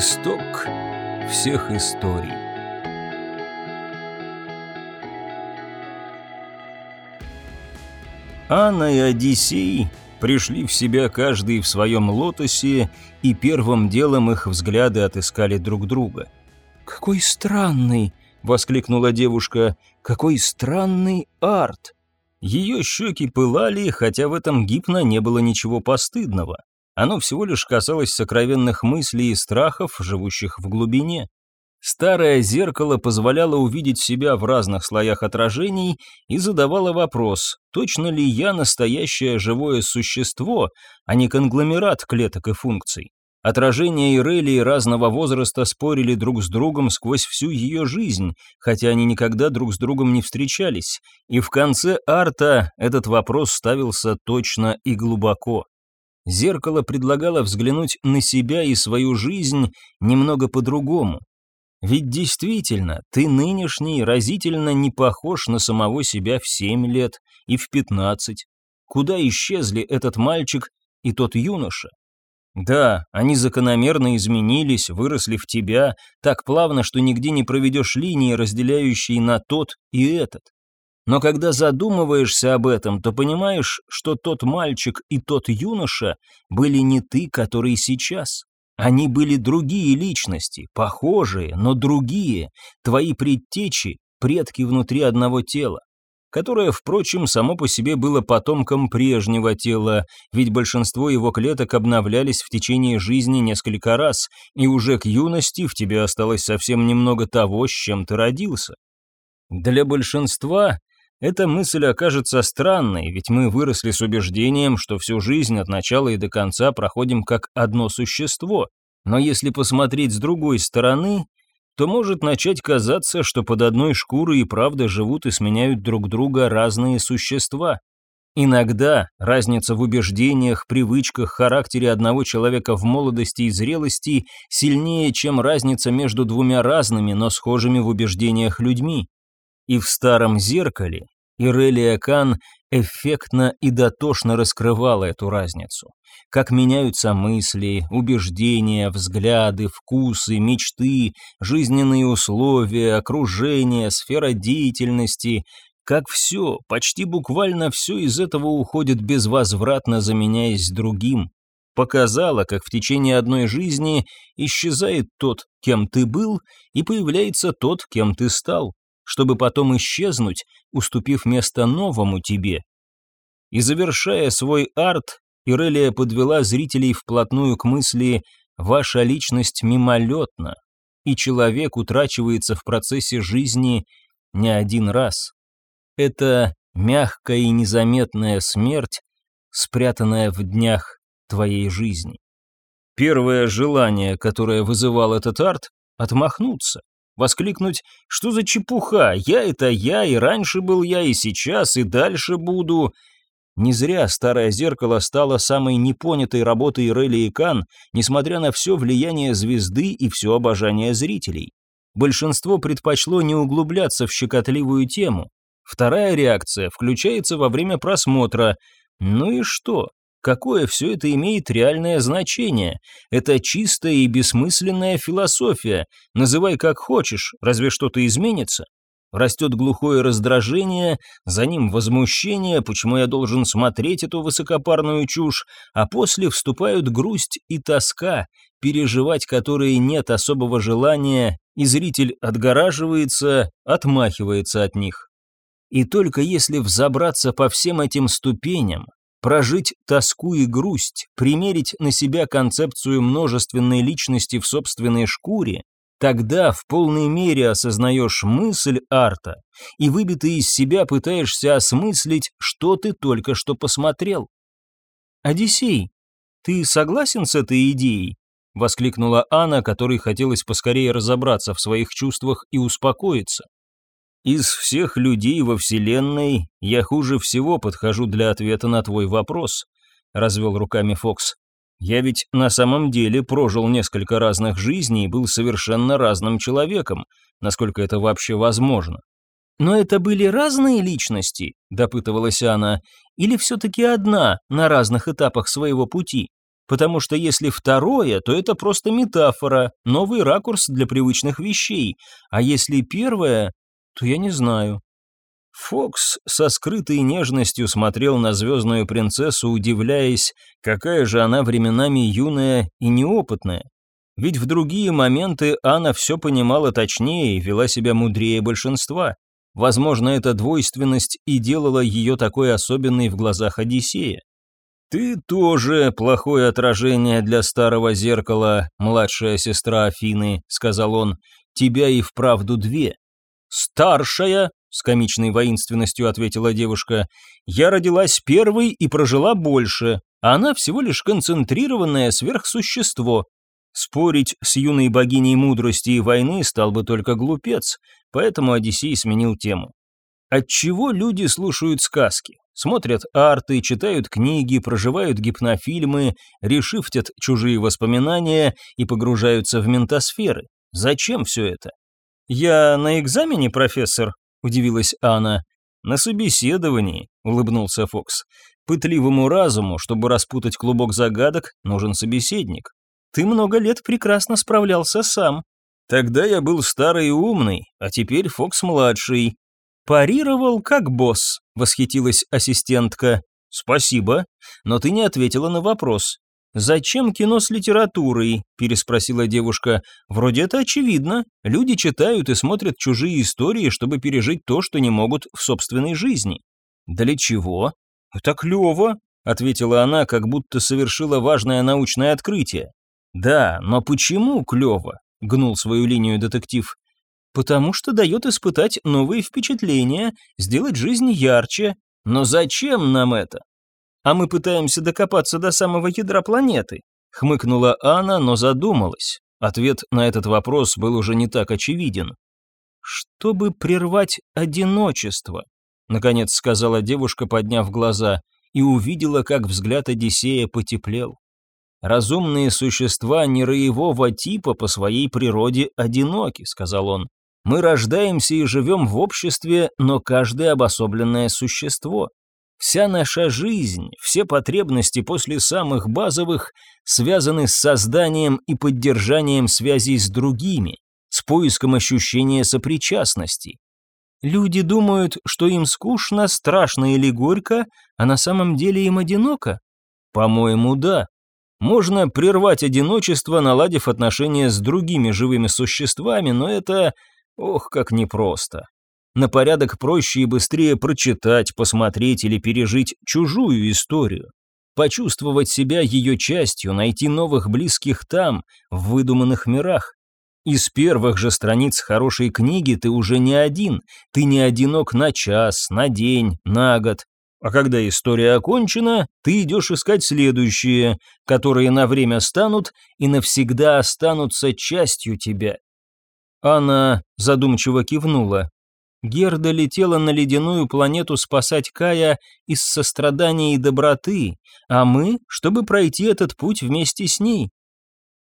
Исток всех историй. Анна и Одиссей пришли в себя каждый в своем лотосе, и первым делом их взгляды отыскали друг друга. «Какой странный!» — воскликнула девушка. «Какой странный арт!» Ее щеки пылали, хотя в этом гипно не было ничего постыдного. Оно всего лишь касалось сокровенных мыслей и страхов, живущих в глубине. Старое зеркало позволяло увидеть себя в разных слоях отражений и задавало вопрос, точно ли я настоящее живое существо, а не конгломерат клеток и функций. Отражения Ирелии разного возраста спорили друг с другом сквозь всю ее жизнь, хотя они никогда друг с другом не встречались, и в конце арта этот вопрос ставился точно и глубоко. Зеркало предлагало взглянуть на себя и свою жизнь немного по-другому. Ведь действительно, ты нынешний разительно не похож на самого себя в семь лет и в пятнадцать. Куда исчезли этот мальчик и тот юноша? Да, они закономерно изменились, выросли в тебя, так плавно, что нигде не проведешь линии, разделяющие на тот и этот. Но когда задумываешься об этом, то понимаешь, что тот мальчик и тот юноша были не ты, который сейчас. Они были другие личности, похожие, но другие, твои предтечи, предки внутри одного тела которое, впрочем, само по себе было потомком прежнего тела, ведь большинство его клеток обновлялись в течение жизни несколько раз, и уже к юности в тебе осталось совсем немного того, с чем ты родился. Для большинства эта мысль окажется странной, ведь мы выросли с убеждением, что всю жизнь от начала и до конца проходим как одно существо, но если посмотреть с другой стороны, то может начать казаться, что под одной шкурой и правда живут и сменяют друг друга разные существа. Иногда разница в убеждениях, привычках, характере одного человека в молодости и зрелости сильнее, чем разница между двумя разными, но схожими в убеждениях людьми. И в старом зеркале Ирелия Кан эффектно и дотошно раскрывала эту разницу. Как меняются мысли, убеждения, взгляды, вкусы, мечты, жизненные условия, окружение, сфера деятельности, как все, почти буквально все из этого уходит безвозвратно, заменяясь другим. Показала, как в течение одной жизни исчезает тот, кем ты был, и появляется тот, кем ты стал чтобы потом исчезнуть, уступив место новому тебе. И завершая свой арт, Ирелия подвела зрителей вплотную к мысли «ваша личность мимолетна, и человек утрачивается в процессе жизни не один раз». Это мягкая и незаметная смерть, спрятанная в днях твоей жизни. Первое желание, которое вызывал этот арт — отмахнуться воскликнуть «Что за чепуха? Я это я, и раньше был я, и сейчас, и дальше буду». Не зря старое зеркало стало самой непонятой работой Релли и Кан, несмотря на все влияние звезды и все обожание зрителей. Большинство предпочло не углубляться в щекотливую тему. Вторая реакция включается во время просмотра. Ну и что? Какое все это имеет реальное значение? Это чистая и бессмысленная философия. Называй как хочешь, разве что-то изменится? Растет глухое раздражение, за ним возмущение, почему я должен смотреть эту высокопарную чушь, а после вступают грусть и тоска, переживать которые нет особого желания, и зритель отгораживается, отмахивается от них. И только если взобраться по всем этим ступеням, прожить тоску и грусть, примерить на себя концепцию множественной личности в собственной шкуре, тогда в полной мере осознаешь мысль арта и выбитый из себя пытаешься осмыслить, что ты только что посмотрел. «Одиссей, ты согласен с этой идеей?» — воскликнула Анна, которой хотелось поскорее разобраться в своих чувствах и успокоиться. Из всех людей во Вселенной я хуже всего подхожу для ответа на твой вопрос», — развел руками Фокс. «Я ведь на самом деле прожил несколько разных жизней и был совершенно разным человеком, насколько это вообще возможно». «Но это были разные личности?» – допытывалась она. «Или все-таки одна на разных этапах своего пути? потому что если второе, то это просто метафора, новый ракурс для привычных вещей, а если первое, то я не знаю. Фокс со скрытой нежностью смотрел на звездную принцессу, удивляясь, какая же она временами юная и неопытная. Ведь в другие моменты Анна все понимала точнее и вела себя мудрее большинства. Возможно, эта двойственность и делала ее такой особенной в глазах Одиссея. «Ты тоже плохое отражение для старого зеркала, младшая сестра Афины», — сказал он. «Тебя и вправду две». «Старшая», — с комичной воинственностью ответила девушка, «я родилась первой и прожила больше, а она всего лишь концентрированное сверхсущество. Спорить с юной богиней мудрости и войны стал бы только глупец, поэтому Одиссей сменил тему. Отчего люди слушают сказки? Смотрят арты, читают книги, проживают гипнофильмы, решифтят чужие воспоминания и погружаются в ментосферы. Зачем все это? «Я на экзамене, профессор?» – удивилась Анна. «На собеседовании», – улыбнулся Фокс. «Пытливому разуму, чтобы распутать клубок загадок, нужен собеседник. Ты много лет прекрасно справлялся сам. Тогда я был старый и умный, а теперь Фокс-младший. Парировал как босс», – восхитилась ассистентка. «Спасибо, но ты не ответила на вопрос. «Зачем кино с литературой?» – переспросила девушка. «Вроде это очевидно. Люди читают и смотрят чужие истории, чтобы пережить то, что не могут в собственной жизни». «Для чего?» «Это клево», – ответила она, как будто совершила важное научное открытие. «Да, но почему клево?» – гнул свою линию детектив. «Потому что дает испытать новые впечатления, сделать жизнь ярче. Но зачем нам это?» А мы пытаемся докопаться до самого ядра планеты», — хмыкнула Анна, но задумалась. Ответ на этот вопрос был уже не так очевиден. «Чтобы прервать одиночество», — наконец сказала девушка, подняв глаза, и увидела, как взгляд Одиссея потеплел. «Разумные существа не роевого типа по своей природе одиноки», — сказал он. «Мы рождаемся и живем в обществе, но каждое обособленное существо. Вся наша жизнь, все потребности после самых базовых связаны с созданием и поддержанием связей с другими, с поиском ощущения сопричастности. Люди думают, что им скучно, страшно или горько, а на самом деле им одиноко? По-моему, да. Можно прервать одиночество, наладив отношения с другими живыми существами, но это, ох, как непросто на порядок проще и быстрее прочитать, посмотреть или пережить чужую историю. Почувствовать себя ее частью, найти новых близких там, в выдуманных мирах. Из первых же страниц хорошей книги ты уже не один, ты не одинок на час, на день, на год. А когда история окончена, ты идешь искать следующие, которые на время станут и навсегда останутся частью тебя. Она задумчиво кивнула. Герда летела на ледяную планету спасать Кая из сострадания и доброты, а мы, чтобы пройти этот путь вместе с ней.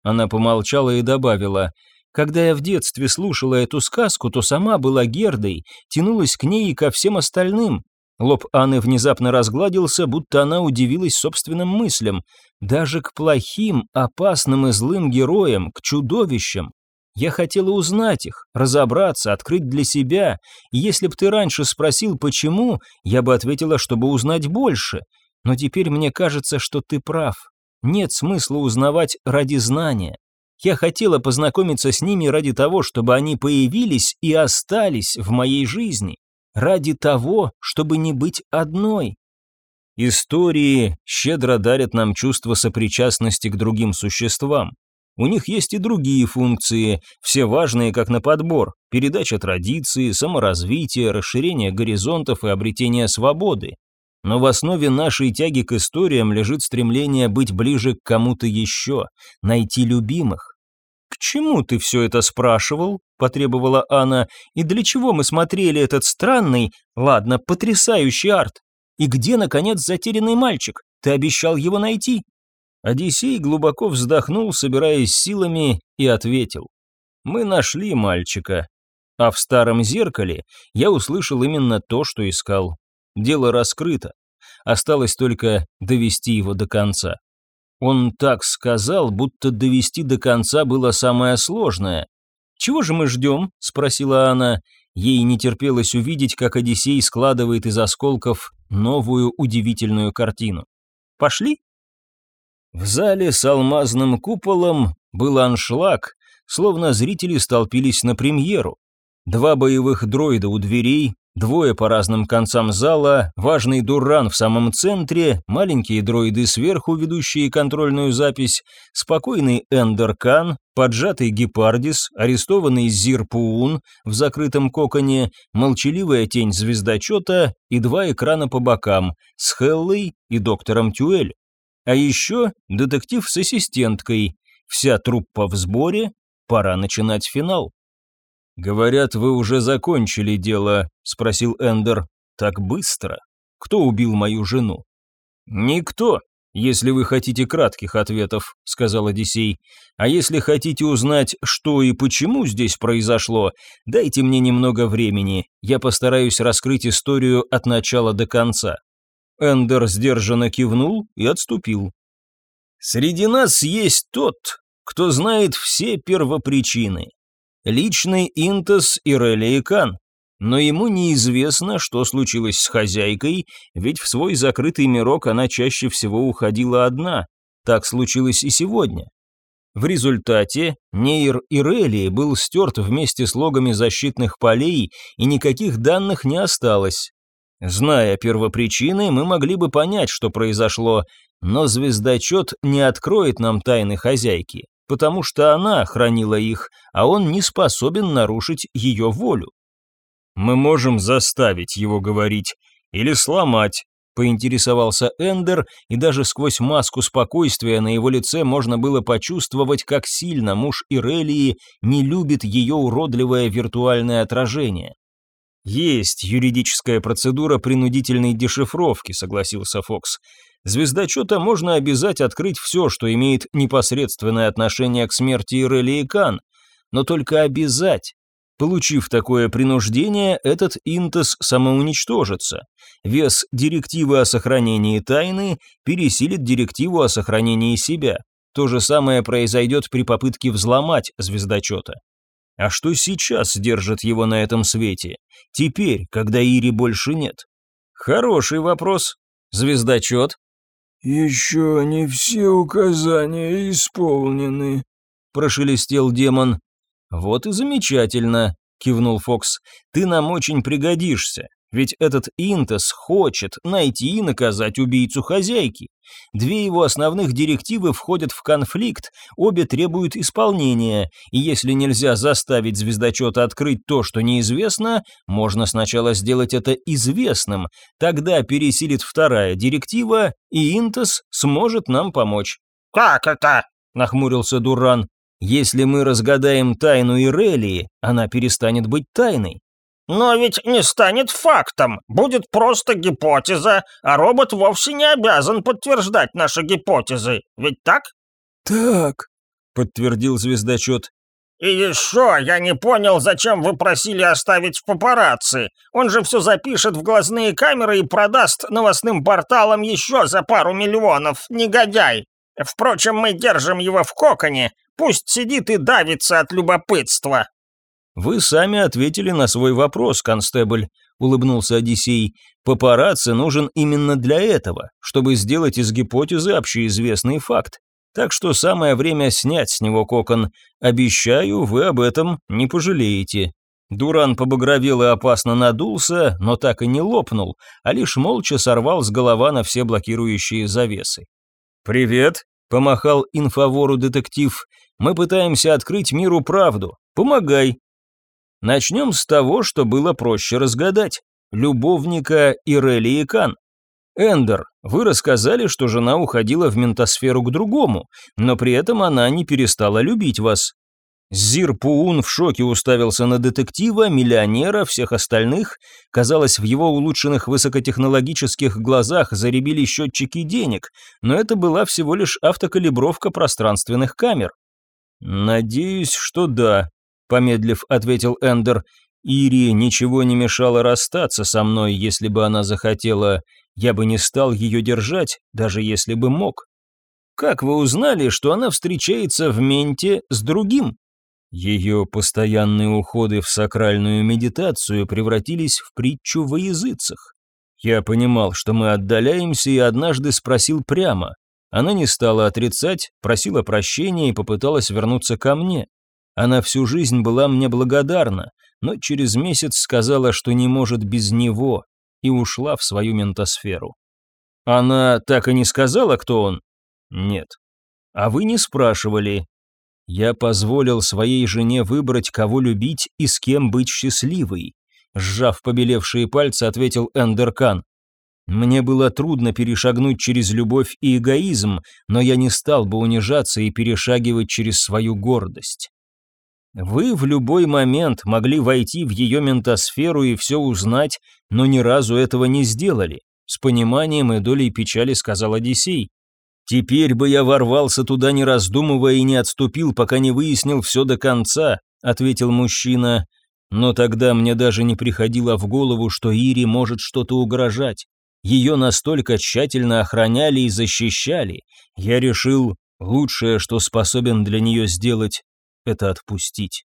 Она помолчала и добавила, «Когда я в детстве слушала эту сказку, то сама была Гердой, тянулась к ней и ко всем остальным». Лоб Анны внезапно разгладился, будто она удивилась собственным мыслям. Даже к плохим, опасным и злым героям, к чудовищам. Я хотела узнать их, разобраться, открыть для себя. И если б ты раньше спросил, почему, я бы ответила, чтобы узнать больше. Но теперь мне кажется, что ты прав. Нет смысла узнавать ради знания. Я хотела познакомиться с ними ради того, чтобы они появились и остались в моей жизни. Ради того, чтобы не быть одной. Истории щедро дарят нам чувство сопричастности к другим существам. У них есть и другие функции, все важные как на подбор, передача традиции, саморазвитие, расширение горизонтов и обретение свободы. Но в основе нашей тяги к историям лежит стремление быть ближе к кому-то еще, найти любимых. «К чему ты все это спрашивал?» – потребовала Анна. «И для чего мы смотрели этот странный, ладно, потрясающий арт? И где, наконец, затерянный мальчик? Ты обещал его найти?» Одиссей глубоко вздохнул, собираясь силами, и ответил. «Мы нашли мальчика, а в старом зеркале я услышал именно то, что искал. Дело раскрыто. Осталось только довести его до конца». Он так сказал, будто довести до конца было самое сложное. «Чего же мы ждем?» – спросила она. Ей не терпелось увидеть, как Одиссей складывает из осколков новую удивительную картину. «Пошли?» В зале с алмазным куполом был аншлаг, словно зрители столпились на премьеру. Два боевых дроида у дверей, двое по разным концам зала, важный дуран в самом центре, маленькие дроиды сверху, ведущие контрольную запись, спокойный Эндер Кан, поджатый Гепардис, арестованный Зирпуун в закрытом коконе, молчаливая тень звездочета и два экрана по бокам с Хеллой и доктором Тюэль. А еще детектив с ассистенткой. Вся труппа в сборе, пора начинать финал. «Говорят, вы уже закончили дело», — спросил Эндер. «Так быстро? Кто убил мою жену?» «Никто, если вы хотите кратких ответов», — сказал Одиссей. «А если хотите узнать, что и почему здесь произошло, дайте мне немного времени, я постараюсь раскрыть историю от начала до конца». Эндер сдержанно кивнул и отступил. «Среди нас есть тот, кто знает все первопричины. Личный Интес Ирелия Кан. Но ему неизвестно, что случилось с хозяйкой, ведь в свой закрытый мирок она чаще всего уходила одна. Так случилось и сегодня. В результате Нейр Ирелии был стерт вместе с логами защитных полей, и никаких данных не осталось. Зная первопричины, мы могли бы понять, что произошло, но звездочет не откроет нам тайны хозяйки, потому что она хранила их, а он не способен нарушить ее волю. Мы можем заставить его говорить или сломать, поинтересовался Эндер, и даже сквозь маску спокойствия на его лице можно было почувствовать, как сильно муж Ирелии не любит ее уродливое виртуальное отражение. «Есть юридическая процедура принудительной дешифровки», — согласился Фокс. «Звездочета можно обязать открыть все, что имеет непосредственное отношение к смерти Ирели и Кан, но только обязать. Получив такое принуждение, этот интес самоуничтожится. Вес директивы о сохранении тайны пересилит директиву о сохранении себя. То же самое произойдет при попытке взломать звездочета. А что сейчас держит его на этом свете? Теперь, когда Ири больше нет? Хороший вопрос. Звездочет? Еще не все указания исполнены, прошелестел демон. Вот и замечательно, кивнул Фокс. Ты нам очень пригодишься. Ведь этот Интес хочет найти и наказать убийцу хозяйки. Две его основных директивы входят в конфликт, обе требуют исполнения, и если нельзя заставить звездочета открыть то, что неизвестно, можно сначала сделать это известным, тогда пересилит вторая директива, и Интес сможет нам помочь. «Как это?» – нахмурился Дуран. «Если мы разгадаем тайну Ирелии, она перестанет быть тайной. Но ведь не станет фактом, будет просто гипотеза, а робот вовсе не обязан подтверждать наши гипотезы, ведь так? Так, подтвердил звездочет. И еще я не понял, зачем вы просили оставить в папарацци. Он же все запишет в глазные камеры и продаст новостным порталам еще за пару миллионов, негодяй. Впрочем, мы держим его в коконе, пусть сидит и давится от любопытства. «Вы сами ответили на свой вопрос, констебль», — улыбнулся Одиссей. «Папарацци нужен именно для этого, чтобы сделать из гипотезы общеизвестный факт. Так что самое время снять с него кокон. Обещаю, вы об этом не пожалеете». Дуран побагровел и опасно надулся, но так и не лопнул, а лишь молча сорвал с голова на все блокирующие завесы. «Привет», — помахал инфовору детектив. «Мы пытаемся открыть миру правду. Помогай, Начнем с того, что было проще разгадать. Любовника Ирели и Кан. Эндер, вы рассказали, что жена уходила в ментосферу к другому, но при этом она не перестала любить вас. Зир Пуун в шоке уставился на детектива, миллионера, всех остальных. Казалось, в его улучшенных высокотехнологических глазах заребили счетчики денег, но это была всего лишь автокалибровка пространственных камер. «Надеюсь, что да», помедлив, ответил Эндер. Ири ничего не мешало расстаться со мной, если бы она захотела. Я бы не стал ее держать, даже если бы мог. Как вы узнали, что она встречается в менте с другим? Ее постоянные уходы в сакральную медитацию превратились в притчу во языцах. Я понимал, что мы отдаляемся, и однажды спросил прямо. Она не стала отрицать, просила прощения и попыталась вернуться ко мне. Она всю жизнь была мне благодарна, но через месяц сказала, что не может без него, и ушла в свою ментосферу. Она так и не сказала, кто он? Нет. А вы не спрашивали. Я позволил своей жене выбрать, кого любить и с кем быть счастливой. Сжав побелевшие пальцы, ответил Эндеркан. Мне было трудно перешагнуть через любовь и эгоизм, но я не стал бы унижаться и перешагивать через свою гордость. Вы в любой момент могли войти в ее ментосферу и все узнать, но ни разу этого не сделали. С пониманием и долей печали сказал Одиссей. «Теперь бы я ворвался туда, не раздумывая, и не отступил, пока не выяснил все до конца», — ответил мужчина. «Но тогда мне даже не приходило в голову, что Ире может что-то угрожать. Ее настолько тщательно охраняли и защищали. Я решил, лучшее, что способен для нее сделать, это отпустить.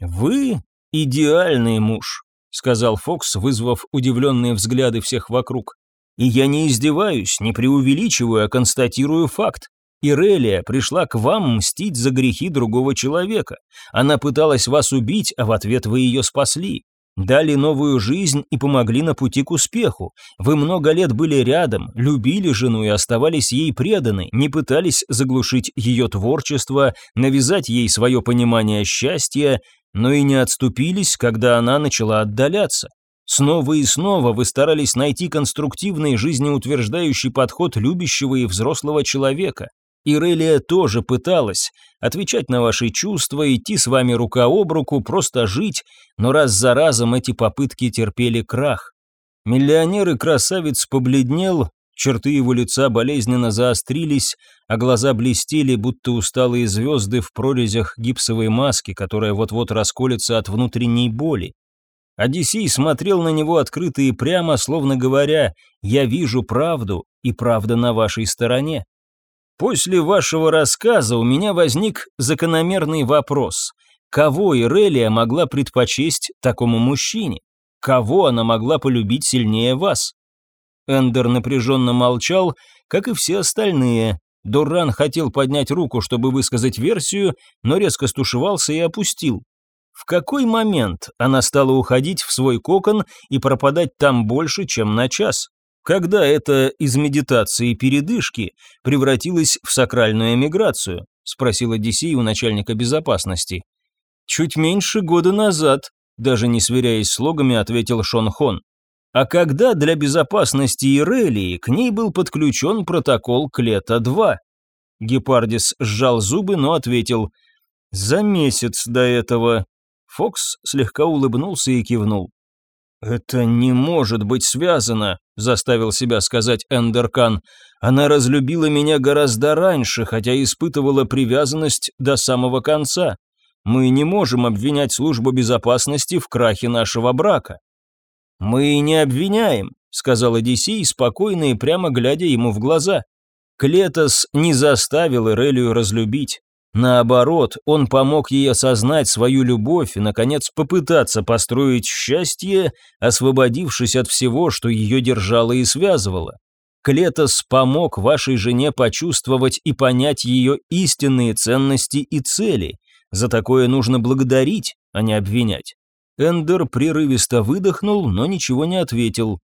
«Вы идеальный муж», — сказал Фокс, вызвав удивленные взгляды всех вокруг. «И я не издеваюсь, не преувеличиваю, а констатирую факт. Ирелия пришла к вам мстить за грехи другого человека. Она пыталась вас убить, а в ответ вы ее спасли. Дали новую жизнь и помогли на пути к успеху. Вы много лет были рядом, любили жену и оставались ей преданы, не пытались заглушить ее творчество, навязать ей свое понимание счастья, но и не отступились, когда она начала отдаляться. Снова и снова вы старались найти конструктивный жизнеутверждающий подход любящего и взрослого человека. Ирелия тоже пыталась отвечать на ваши чувства, идти с вами рука об руку, просто жить, но раз за разом эти попытки терпели крах. Миллионер и красавец побледнел, черты его лица болезненно заострились, а глаза блестели, будто усталые звезды в прорезях гипсовой маски, которая вот-вот расколется от внутренней боли. Одиссей смотрел на него открыто и прямо, словно говоря «Я вижу правду, и правда на вашей стороне». После вашего рассказа у меня возник закономерный вопрос. Кого Ирелия могла предпочесть такому мужчине? Кого она могла полюбить сильнее вас? Эндер напряженно молчал, как и все остальные. Дурран хотел поднять руку, чтобы высказать версию, но резко стушевался и опустил. В какой момент она стала уходить в свой кокон и пропадать там больше, чем на час? Когда это из медитации передышки превратилось в сакральную эмиграцию? Спросил Одиссей у начальника безопасности. Чуть меньше года назад, даже не сверяясь с логами, ответил Шон Хон. А когда для безопасности Ирелии к ней был подключен протокол Клета-2? Гепардис сжал зубы, но ответил «За месяц до этого». Фокс слегка улыбнулся и кивнул. «Это не может быть связано», — заставил себя сказать Эндеркан. «Она разлюбила меня гораздо раньше, хотя испытывала привязанность до самого конца. Мы не можем обвинять службу безопасности в крахе нашего брака». «Мы не обвиняем», — сказал Одиссей, спокойно и прямо глядя ему в глаза. Клетос не заставил Ирелию разлюбить. Наоборот, он помог ей осознать свою любовь и, наконец, попытаться построить счастье, освободившись от всего, что ее держало и связывало. Клетос помог вашей жене почувствовать и понять ее истинные ценности и цели. За такое нужно благодарить, а не обвинять. Эндер прерывисто выдохнул, но ничего не ответил.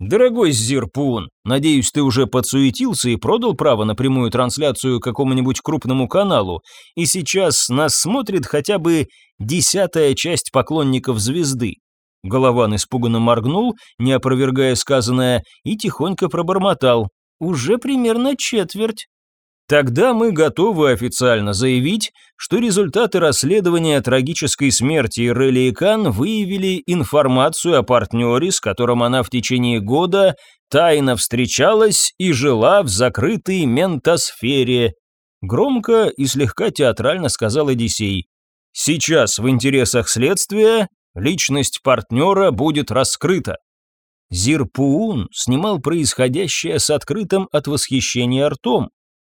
«Дорогой Зирпун, надеюсь, ты уже подсуетился и продал право на прямую трансляцию какому-нибудь крупному каналу, и сейчас нас смотрит хотя бы десятая часть поклонников звезды». Голован испуганно моргнул, не опровергая сказанное, и тихонько пробормотал. «Уже примерно четверть». Тогда мы готовы официально заявить, что результаты расследования трагической смерти Релли Кан выявили информацию о партнере, с которым она в течение года тайно встречалась и жила в закрытой ментосфере. Громко и слегка театрально сказал Одиссей. Сейчас в интересах следствия личность партнера будет раскрыта. Зирпуун снимал происходящее с открытым от восхищения ртом.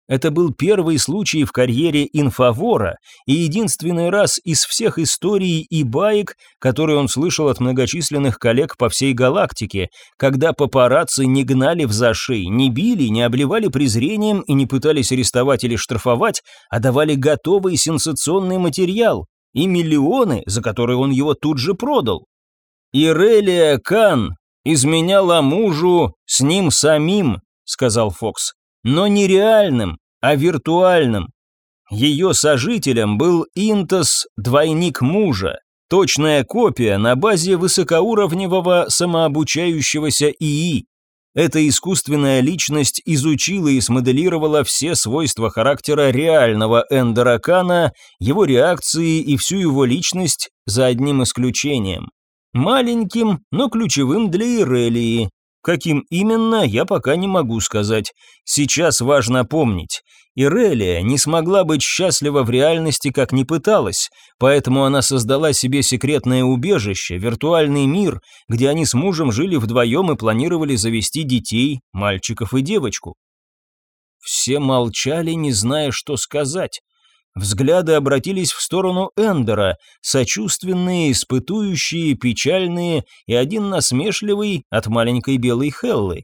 Это был первый случай в карьере инфовора и единственный раз из всех историй и баек, которые он слышал от многочисленных коллег по всей галактике, когда папарацци не гнали в зашей, не били, не обливали презрением и не пытались арестовать или штрафовать, а давали готовый сенсационный материал и миллионы, за которые он его тут же продал. «Ирелия Кан изменяла мужу с ним самим», — сказал Фокс но не реальным, а виртуальным. Ее сожителем был Интос, двойник мужа, точная копия на базе высокоуровневого самообучающегося ИИ. Эта искусственная личность изучила и смоделировала все свойства характера реального Эндеракана, его реакции и всю его личность за одним исключением. Маленьким, но ключевым для Ирелии, Каким именно, я пока не могу сказать. Сейчас важно помнить. Ирелия не смогла быть счастлива в реальности, как не пыталась, поэтому она создала себе секретное убежище, виртуальный мир, где они с мужем жили вдвоем и планировали завести детей, мальчиков и девочку. Все молчали, не зная, что сказать. Взгляды обратились в сторону Эндера, сочувственные, испытующие, печальные и один насмешливый от маленькой белой Хеллы.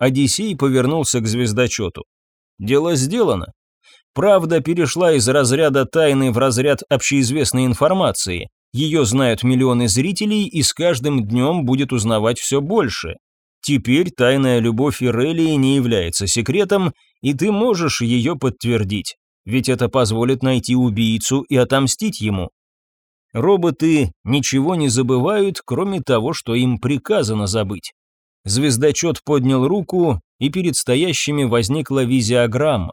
Одиссей повернулся к звездочету. Дело сделано. Правда перешла из разряда тайны в разряд общеизвестной информации. Ее знают миллионы зрителей и с каждым днем будет узнавать все больше. Теперь тайная любовь Ирелии не является секретом, и ты можешь ее подтвердить ведь это позволит найти убийцу и отомстить ему. Роботы ничего не забывают, кроме того, что им приказано забыть. Звездочет поднял руку, и перед стоящими возникла визиограмма.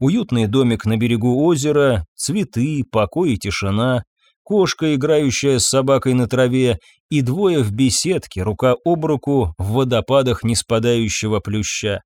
Уютный домик на берегу озера, цветы, покой и тишина, кошка, играющая с собакой на траве, и двое в беседке, рука об руку, в водопадах неспадающего плюща.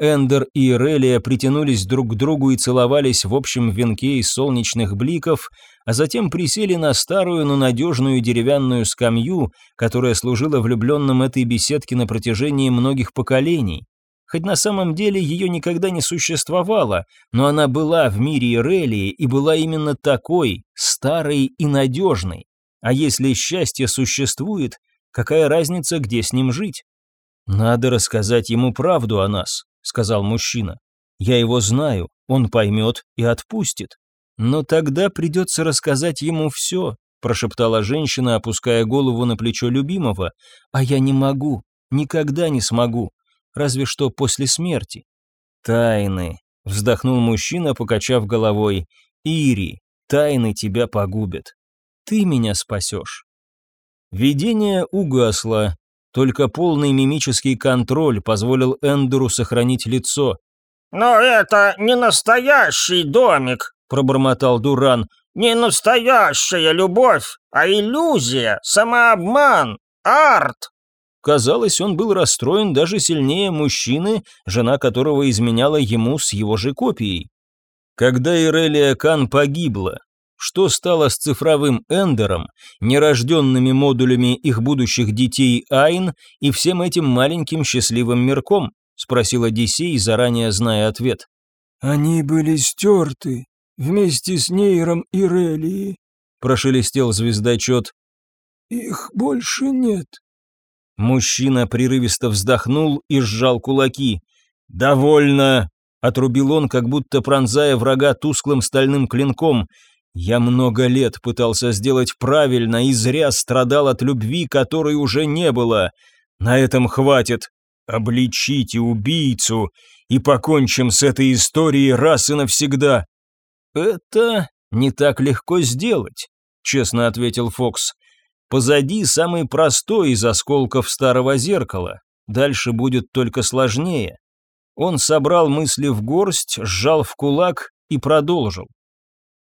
Эндер и Ирелия притянулись друг к другу и целовались в общем венке из солнечных бликов, а затем присели на старую, но надежную деревянную скамью, которая служила влюбленным этой беседке на протяжении многих поколений. Хоть на самом деле ее никогда не существовало, но она была в мире Ирелии и была именно такой, старой и надежной. А если счастье существует, какая разница, где с ним жить? Надо рассказать ему правду о нас, сказал мужчина. «Я его знаю, он поймет и отпустит. Но тогда придется рассказать ему все», прошептала женщина, опуская голову на плечо любимого. «А я не могу, никогда не смогу, разве что после смерти». «Тайны», — вздохнул мужчина, покачав головой. «Ири, тайны тебя погубят. Ты меня спасешь». Видение угасло, только полный мимический контроль позволил Эндеру сохранить лицо. «Но это не настоящий домик», — пробормотал Дуран. «Не настоящая любовь, а иллюзия, самообман, арт». Казалось, он был расстроен даже сильнее мужчины, жена которого изменяла ему с его же копией. Когда Ирелия Кан погибла, что стало с цифровым Эндером, нерожденными модулями их будущих детей Айн и всем этим маленьким счастливым мирком? Спросил Одиссей, заранее зная ответ. Они были стерты вместе с Нейром и Релии, прошелестел звездочет. Их больше нет. Мужчина прерывисто вздохнул и сжал кулаки. «Довольно!» — отрубил он, как будто пронзая врага тусклым стальным клинком. Я много лет пытался сделать правильно и зря страдал от любви, которой уже не было. На этом хватит. Обличите убийцу и покончим с этой историей раз и навсегда. Это не так легко сделать, честно ответил Фокс. Позади самый простой из осколков старого зеркала. Дальше будет только сложнее. Он собрал мысли в горсть, сжал в кулак и продолжил.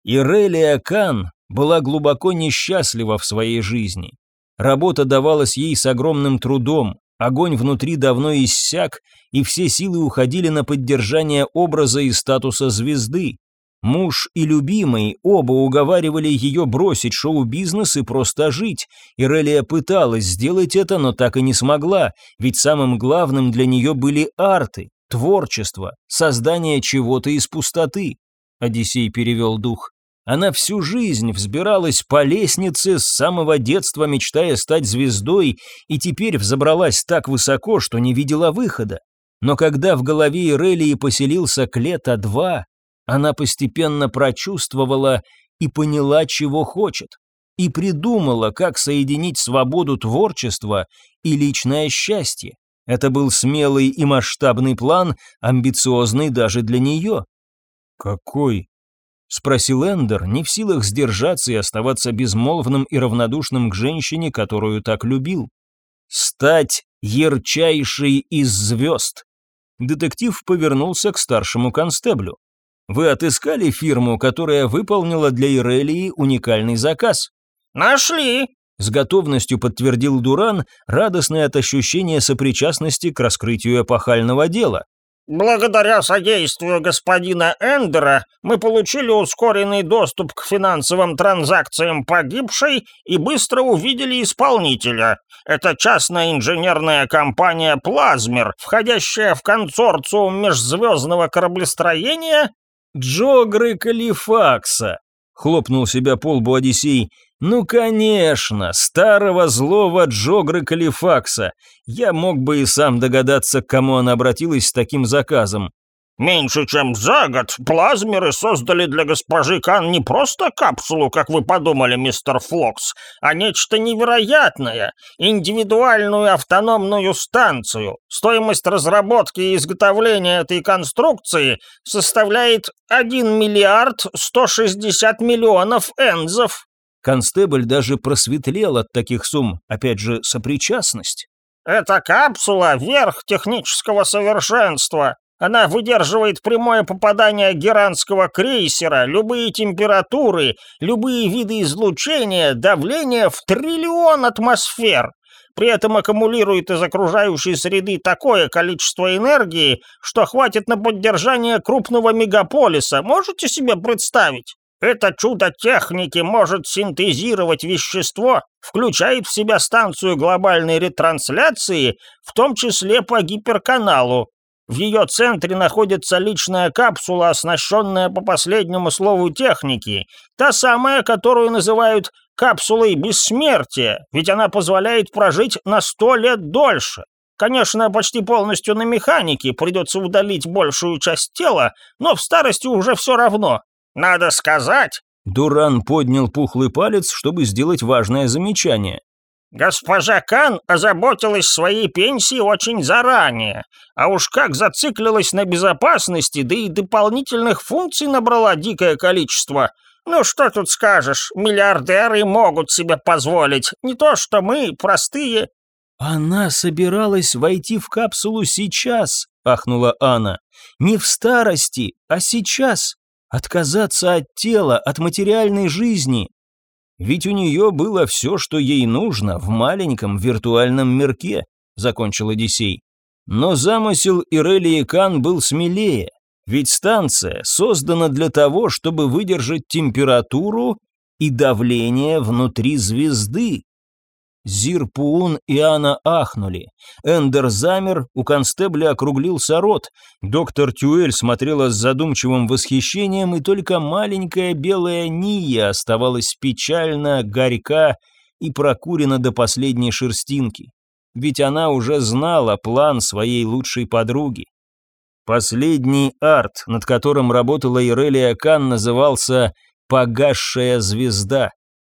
Ирелия Кан была глубоко несчастлива в своей жизни. Работа давалась ей с огромным трудом, огонь внутри давно иссяк, и все силы уходили на поддержание образа и статуса звезды. Муж и любимый оба уговаривали ее бросить шоу-бизнес и просто жить. Ирелия пыталась сделать это, но так и не смогла, ведь самым главным для нее были арты. творчество, создание чего-то из пустоты. Одиссей перевел дух. Она всю жизнь взбиралась по лестнице, с самого детства мечтая стать звездой, и теперь взобралась так высоко, что не видела выхода. Но когда в голове Ирелии поселился Клета-2, она постепенно прочувствовала и поняла, чего хочет, и придумала, как соединить свободу творчества и личное счастье. Это был смелый и масштабный план, амбициозный даже для нее. «Какой?» — спросил Эндер, не в силах сдержаться и оставаться безмолвным и равнодушным к женщине, которую так любил. «Стать ярчайшей из звезд!» Детектив повернулся к старшему констеблю. «Вы отыскали фирму, которая выполнила для Ирелии уникальный заказ?» «Нашли!» С готовностью подтвердил Дуран, радостный от ощущения сопричастности к раскрытию эпохального дела. Благодаря содействию господина Эндера мы получили ускоренный доступ к финансовым транзакциям погибшей и быстро увидели исполнителя. Это частная инженерная компания «Плазмер», входящая в консорциум межзвездного кораблестроения «Джогры Калифакса», — хлопнул себя по лбу Одиссей. «Ну, конечно, старого злого Джогры Калифакса. Я мог бы и сам догадаться, к кому она обратилась с таким заказом». Меньше чем за год плазмеры создали для госпожи Кан не просто капсулу, как вы подумали, мистер Флокс, а нечто невероятное — индивидуальную автономную станцию. Стоимость разработки и изготовления этой конструкции составляет 1 миллиард 160 миллионов энзов. Констебль даже просветлел от таких сумм, опять же, сопричастность. «Эта капсула — верх технического совершенства. Она выдерживает прямое попадание геранского крейсера, любые температуры, любые виды излучения, давление в триллион атмосфер. При этом аккумулирует из окружающей среды такое количество энергии, что хватит на поддержание крупного мегаполиса. Можете себе представить? Это чудо техники может синтезировать вещество, включает в себя станцию глобальной ретрансляции, в том числе по гиперканалу. В ее центре находится личная капсула, оснащенная по последнему слову техники, та самая, которую называют капсулой бессмертия, ведь она позволяет прожить на сто лет дольше. Конечно, почти полностью на механике, придется удалить большую часть тела, но в старости уже все равно. Надо сказать...» Дуран поднял пухлый палец, чтобы сделать важное замечание. Госпожа Кан озаботилась своей пенсией очень заранее, а уж как зациклилась на безопасности, да и дополнительных функций набрала дикое количество. Ну что тут скажешь, миллиардеры могут себе позволить, не то что мы, простые. Она собиралась войти в капсулу сейчас, ахнула Анна. Не в старости, а сейчас. Отказаться от тела, от материальной жизни. Ведь у нее было все, что ей нужно в маленьком виртуальном мирке, закончил Одиссей. Но замысел Ирелии Кан был смелее, ведь станция создана для того, чтобы выдержать температуру и давление внутри звезды, Зирпуун и Анна ахнули. Эндер замер, у констебля округлился рот. Доктор Тюэль смотрела с задумчивым восхищением, и только маленькая белая Ния оставалась печально, горька и прокурена до последней шерстинки. Ведь она уже знала план своей лучшей подруги. Последний арт, над которым работала Ирелия Кан, назывался «Погасшая звезда».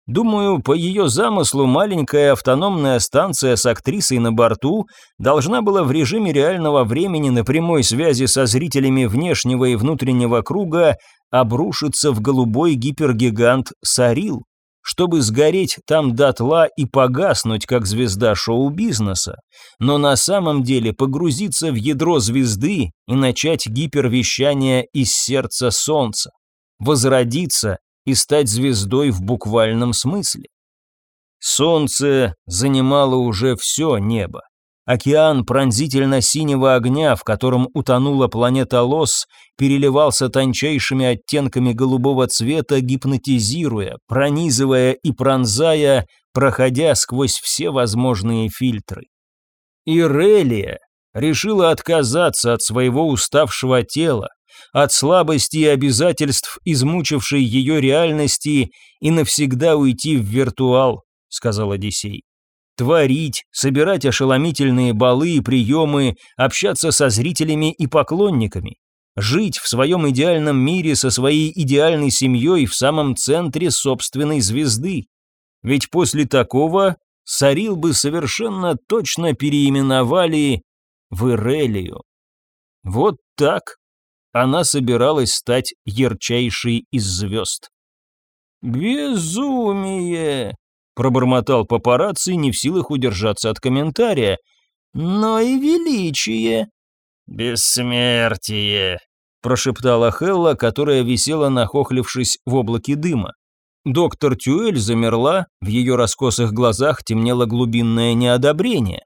Думаю, по ее замыслу маленькая автономная станция с актрисой на борту должна была в режиме реального времени на прямой связи со зрителями внешнего и внутреннего круга обрушиться в голубой гипергигант Сарил, чтобы сгореть там дотла и погаснуть как звезда шоу-бизнеса, но на самом деле погрузиться в ядро звезды и начать гипервещание из сердца Солнца, возродиться и стать звездой в буквальном смысле. Солнце занимало уже все небо. Океан пронзительно-синего огня, в котором утонула планета Лос, переливался тончайшими оттенками голубого цвета, гипнотизируя, пронизывая и пронзая, проходя сквозь все возможные фильтры. Ирелия решила отказаться от своего уставшего тела, от слабости и обязательств, измучившей ее реальности, и навсегда уйти в виртуал, сказал Одиссей. Творить, собирать ошеломительные балы и приемы, общаться со зрителями и поклонниками. Жить в своем идеальном мире со своей идеальной семьей в самом центре собственной звезды. Ведь после такого Сарил бы совершенно точно переименовали в Ирелию. Вот так она собиралась стать ярчайшей из звезд. «Безумие!» — пробормотал папарацци, не в силах удержаться от комментария. «Но и величие!» «Бессмертие!» — прошептала Хелла, которая висела, нахохлившись в облаке дыма. Доктор Тюэль замерла, в ее раскосых глазах темнело глубинное неодобрение.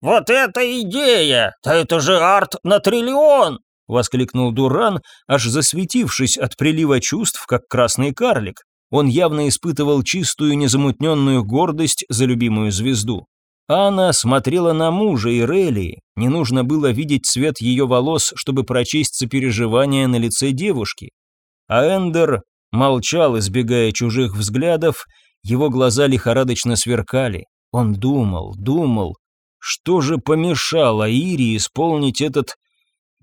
«Вот это идея! Да это же арт на триллион!» — воскликнул Дуран, аж засветившись от прилива чувств, как красный карлик. Он явно испытывал чистую незамутненную гордость за любимую звезду. Анна смотрела на мужа и Релли. Не нужно было видеть цвет ее волос, чтобы прочесть сопереживание на лице девушки. А Эндер молчал, избегая чужих взглядов, его глаза лихорадочно сверкали. Он думал, думал, что же помешало Ире исполнить этот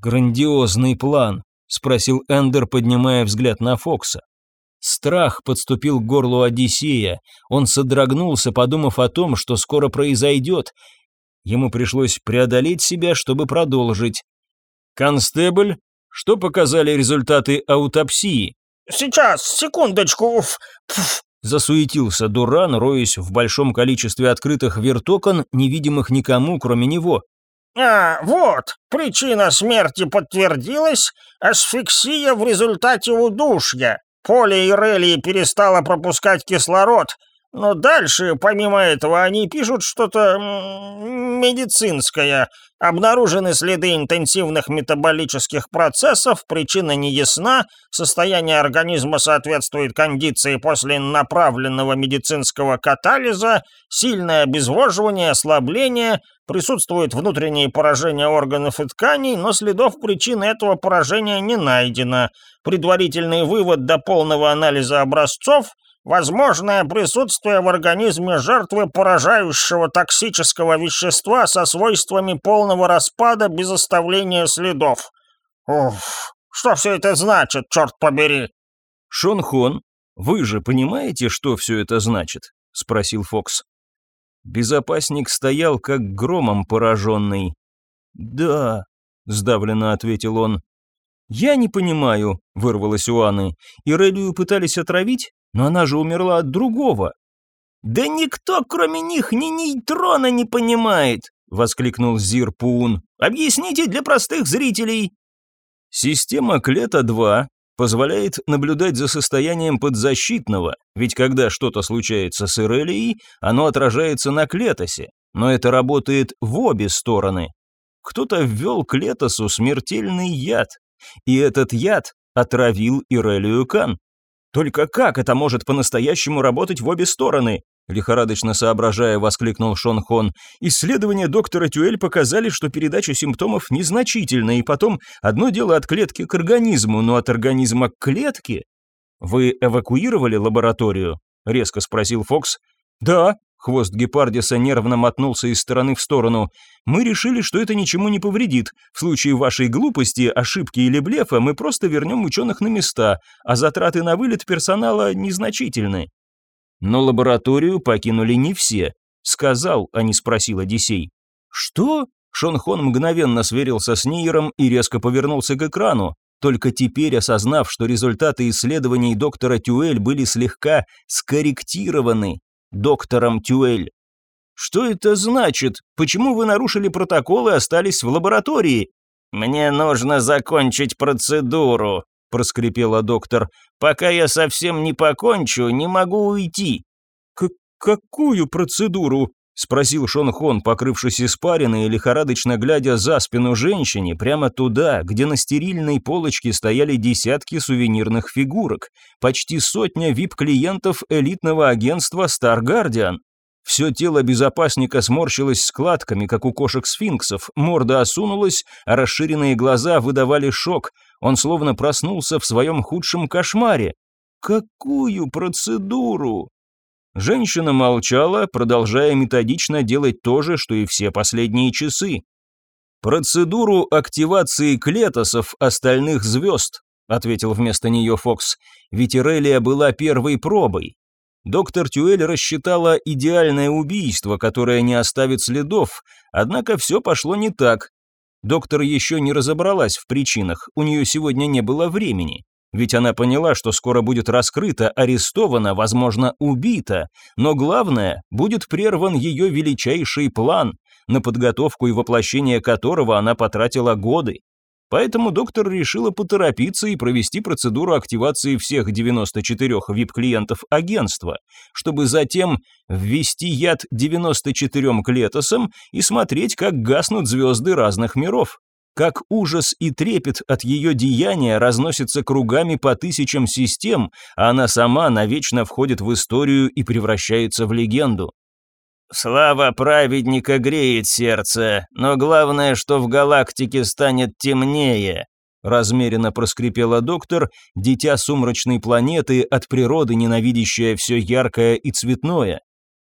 грандиозный план? спросил Эндер, поднимая взгляд на Фокса. Страх подступил к горлу Одиссея. Он содрогнулся, подумав о том, что скоро произойдет. Ему пришлось преодолеть себя, чтобы продолжить. «Констебль, что показали результаты аутопсии?» «Сейчас, секундочку. Пф, Засуетился Дуран, роясь в большом количестве открытых вертокон, невидимых никому, кроме него. «А, вот, причина смерти подтвердилась, асфиксия в результате удушья. Поле Ирелии перестало пропускать кислород, но дальше, помимо этого, они пишут что-то медицинское. Обнаружены следы интенсивных метаболических процессов, причина не ясна, состояние организма соответствует кондиции после направленного медицинского катализа, сильное обезвоживание, ослабление, присутствует внутреннее поражение органов и тканей, но следов причины этого поражения не найдено. Предварительный вывод до полного анализа образцов – возможное присутствие в организме жертвы поражающего токсического вещества со свойствами полного распада без оставления следов. Уф, что все это значит, черт побери? Шон Хон, вы же понимаете, что все это значит? Спросил Фокс. Безопасник стоял как громом пораженный. «Да», — сдавленно ответил он. «Я не понимаю», — вырвалось у Анны. «Ирелию пытались отравить? Но она же умерла от другого. Да никто, кроме них, ни нейтрона не понимает, воскликнул Зир Пун. Объясните для простых зрителей. Система Клета-2 позволяет наблюдать за состоянием подзащитного, ведь когда что-то случается с Ирелией, оно отражается на Клетосе, но это работает в обе стороны. Кто-то ввел Клетосу смертельный яд, и этот яд отравил Ирелию Кан. Только как это может по-настоящему работать в обе стороны? Лихорадочно соображая, воскликнул Шон Хон. Исследования доктора Тюэль показали, что передача симптомов незначительна, и потом одно дело от клетки к организму, но от организма к клетке. Вы эвакуировали лабораторию? резко спросил Фокс. Да, Хвост гепардиса нервно мотнулся из стороны в сторону. «Мы решили, что это ничему не повредит. В случае вашей глупости, ошибки или блефа мы просто вернем ученых на места, а затраты на вылет персонала незначительны». Но лабораторию покинули не все. Сказал, а не спросил Одиссей. «Что?» Шонхон мгновенно сверился с Нейером и резко повернулся к экрану. Только теперь осознав, что результаты исследований доктора Тюэль были слегка скорректированы, доктором Тюэль. «Что это значит? Почему вы нарушили протокол и остались в лаборатории?» «Мне нужно закончить процедуру», — проскрипела доктор. «Пока я совсем не покончу, не могу уйти». К «Какую процедуру?» — спросил Шон Хон, покрывшись испариной и лихорадочно глядя за спину женщине, прямо туда, где на стерильной полочке стояли десятки сувенирных фигурок, почти сотня вип-клиентов элитного агентства Star Guardian. Все тело безопасника сморщилось складками, как у кошек-сфинксов, морда осунулась, а расширенные глаза выдавали шок. Он словно проснулся в своем худшем кошмаре. «Какую процедуру?» Женщина молчала, продолжая методично делать то же, что и все последние часы. «Процедуру активации клетосов остальных звезд», ответил вместо нее Фокс, ведь Ирелия была первой пробой. Доктор Тюэль рассчитала идеальное убийство, которое не оставит следов, однако все пошло не так. Доктор еще не разобралась в причинах, у нее сегодня не было времени. Ведь она поняла, что скоро будет раскрыта, арестована, возможно, убита, но главное, будет прерван ее величайший план, на подготовку и воплощение которого она потратила годы. Поэтому доктор решила поторопиться и провести процедуру активации всех 94 VIP-клиентов агентства, чтобы затем ввести яд 94 клетосам и смотреть, как гаснут звезды разных миров. Как ужас и трепет от ее деяния разносится кругами по тысячам систем, а она сама навечно входит в историю и превращается в легенду. Слава праведника греет сердце, но главное, что в галактике станет темнее. Размеренно проскрипела доктор, дитя сумрачной планеты, от природы ненавидящая все яркое и цветное.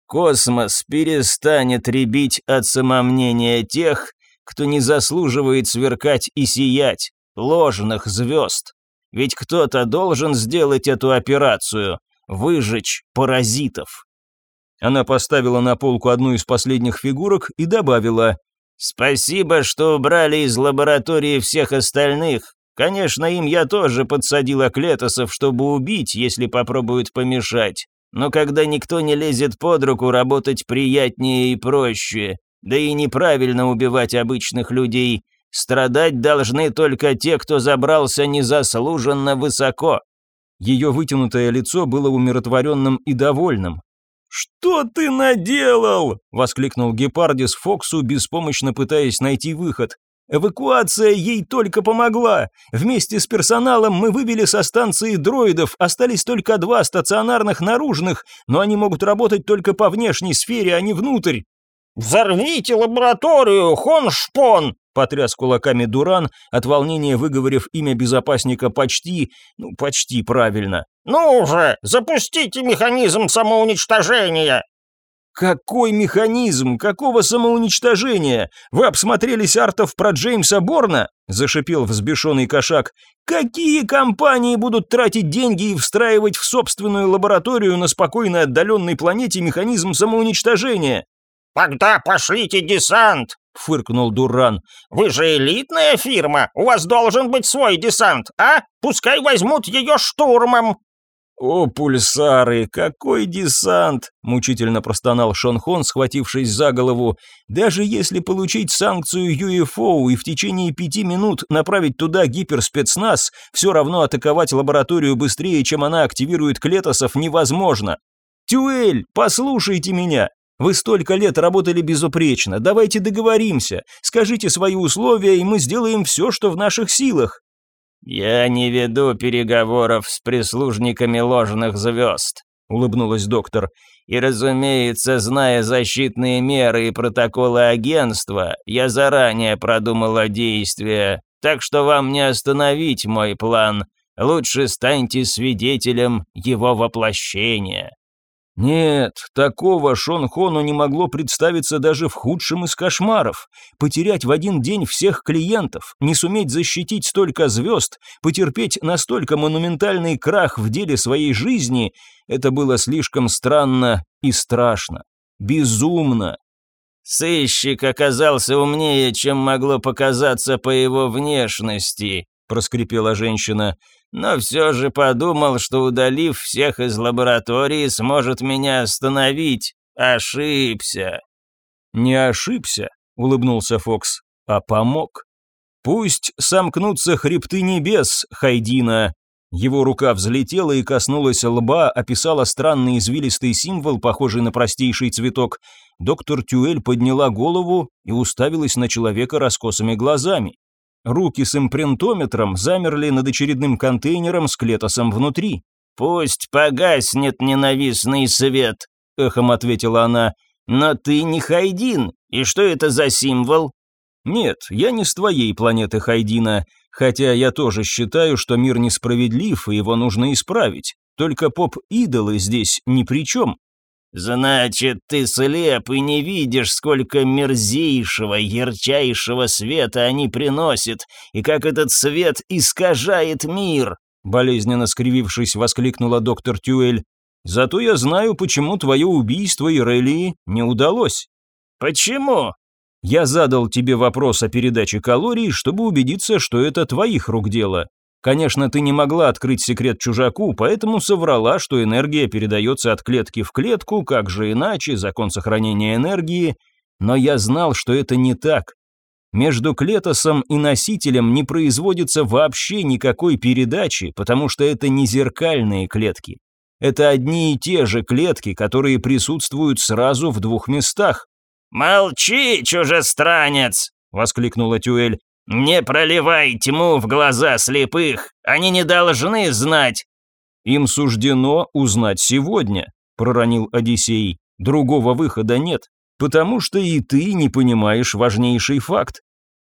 Космос перестанет ребить от самомнения тех, кто не заслуживает сверкать и сиять, ложных звезд. Ведь кто-то должен сделать эту операцию, выжечь паразитов. Она поставила на полку одну из последних фигурок и добавила «Спасибо, что убрали из лаборатории всех остальных. Конечно, им я тоже подсадила клетосов, чтобы убить, если попробуют помешать. Но когда никто не лезет под руку, работать приятнее и проще. Да и неправильно убивать обычных людей. Страдать должны только те, кто забрался незаслуженно высоко». Ее вытянутое лицо было умиротворенным и довольным. «Что ты наделал?» – воскликнул Гепардис Фоксу, беспомощно пытаясь найти выход. «Эвакуация ей только помогла. Вместе с персоналом мы вывели со станции дроидов, остались только два стационарных наружных, но они могут работать только по внешней сфере, а не внутрь». «Взорвите лабораторию, Хоншпон!» Потряс кулаками Дуран, от волнения выговорив имя безопасника почти, ну, почти правильно. «Ну уже, запустите механизм самоуничтожения!» «Какой механизм? Какого самоуничтожения? Вы обсмотрелись артов про Джеймса Борна?» – зашипел взбешенный кошак. «Какие компании будут тратить деньги и встраивать в собственную лабораторию на спокойной отдаленной планете механизм самоуничтожения?» «Тогда пошлите десант!» — фыркнул Дуран. «Вы же элитная фирма, у вас должен быть свой десант, а? Пускай возьмут ее штурмом!» «О, пульсары, какой десант!» – мучительно простонал Шонхон, схватившись за голову. «Даже если получить санкцию UFO и в течение пяти минут направить туда гиперспецназ, все равно атаковать лабораторию быстрее, чем она активирует клетосов, невозможно. Тюэль, послушайте меня, вы столько лет работали безупречно, давайте договоримся. Скажите свои условия, и мы сделаем все, что в наших силах». «Я не веду переговоров с прислужниками ложных звезд», — улыбнулась доктор. «И, разумеется, зная защитные меры и протоколы агентства, я заранее продумала действия, так что вам не остановить мой план. Лучше станьте свидетелем его воплощения». Нет, такого Шон Хону не могло представиться даже в худшем из кошмаров. Потерять в один день всех клиентов, не суметь защитить столько звезд, потерпеть настолько монументальный крах в деле своей жизни – это было слишком странно и страшно. Безумно. «Сыщик оказался умнее, чем могло показаться по его внешности», – проскрипела женщина но все же подумал, что удалив всех из лаборатории, сможет меня остановить. Ошибся». «Не ошибся», — улыбнулся Фокс, — «а помог. Пусть сомкнутся хребты небес, Хайдина». Его рука взлетела и коснулась лба, описала странный извилистый символ, похожий на простейший цветок. Доктор Тюэль подняла голову и уставилась на человека раскосыми глазами. Руки с импринтометром замерли над очередным контейнером с клетосом внутри. «Пусть погаснет ненавистный свет», — эхом ответила она. Но ты не Хайдин, и что это за символ? Нет, я не с твоей планеты Хайдина, хотя я тоже считаю, что мир несправедлив и его нужно исправить. Только поп-идолы здесь ни при чем. «Значит, ты слеп и не видишь, сколько мерзейшего, ярчайшего света они приносят, и как этот свет искажает мир!» Болезненно скривившись, воскликнула доктор Тюэль. «Зато я знаю, почему твое убийство Ирелии не удалось». «Почему?» «Я задал тебе вопрос о передаче калорий, чтобы убедиться, что это твоих рук дело. Конечно, ты не могла открыть секрет чужаку, поэтому соврала, что энергия передается от клетки в клетку, как же иначе, закон сохранения энергии. Но я знал, что это не так. Между клетосом и носителем не производится вообще никакой передачи, потому что это не зеркальные клетки. Это одни и те же клетки, которые присутствуют сразу в двух местах. «Молчи, чужестранец!» — воскликнула Тюэль. «Не проливай тьму в глаза слепых, они не должны знать». «Им суждено узнать сегодня», — проронил Одиссей. «Другого выхода нет, потому что и ты не понимаешь важнейший факт.